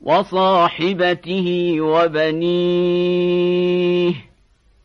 وصاحبته وبنيه